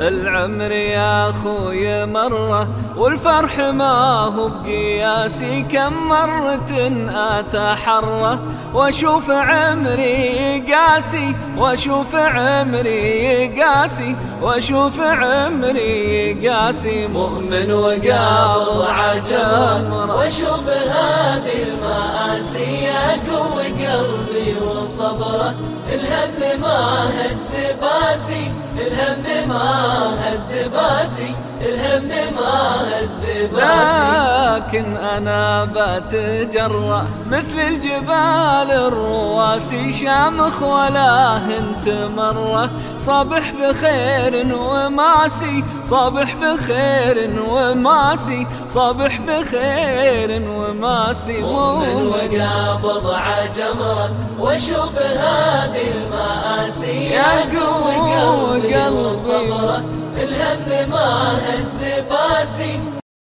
العمر يا خوي مرة والفرح ما هو بقياسي. كم مرة أتحرى وأشوف عمري قاسي وأشوف عمري قاسي وأشوف عمري قاسي. مؤمن وقابض عجمرة وأشوف هذه المآسي وصبره الهم ما هز باسي الهم ما هز باسي الهم ما هز باسي. لكن أنا بتجرأ مثل الجبال الرواسي شامخ ولا انت مرة. صبح بخير وماسي صبح بخير وماسي صبح بخير وماسي مؤمن وقابض عجمرة واشوف هذه المآسي. يا قوي قلبي وصبرة الهم ما هز باسي.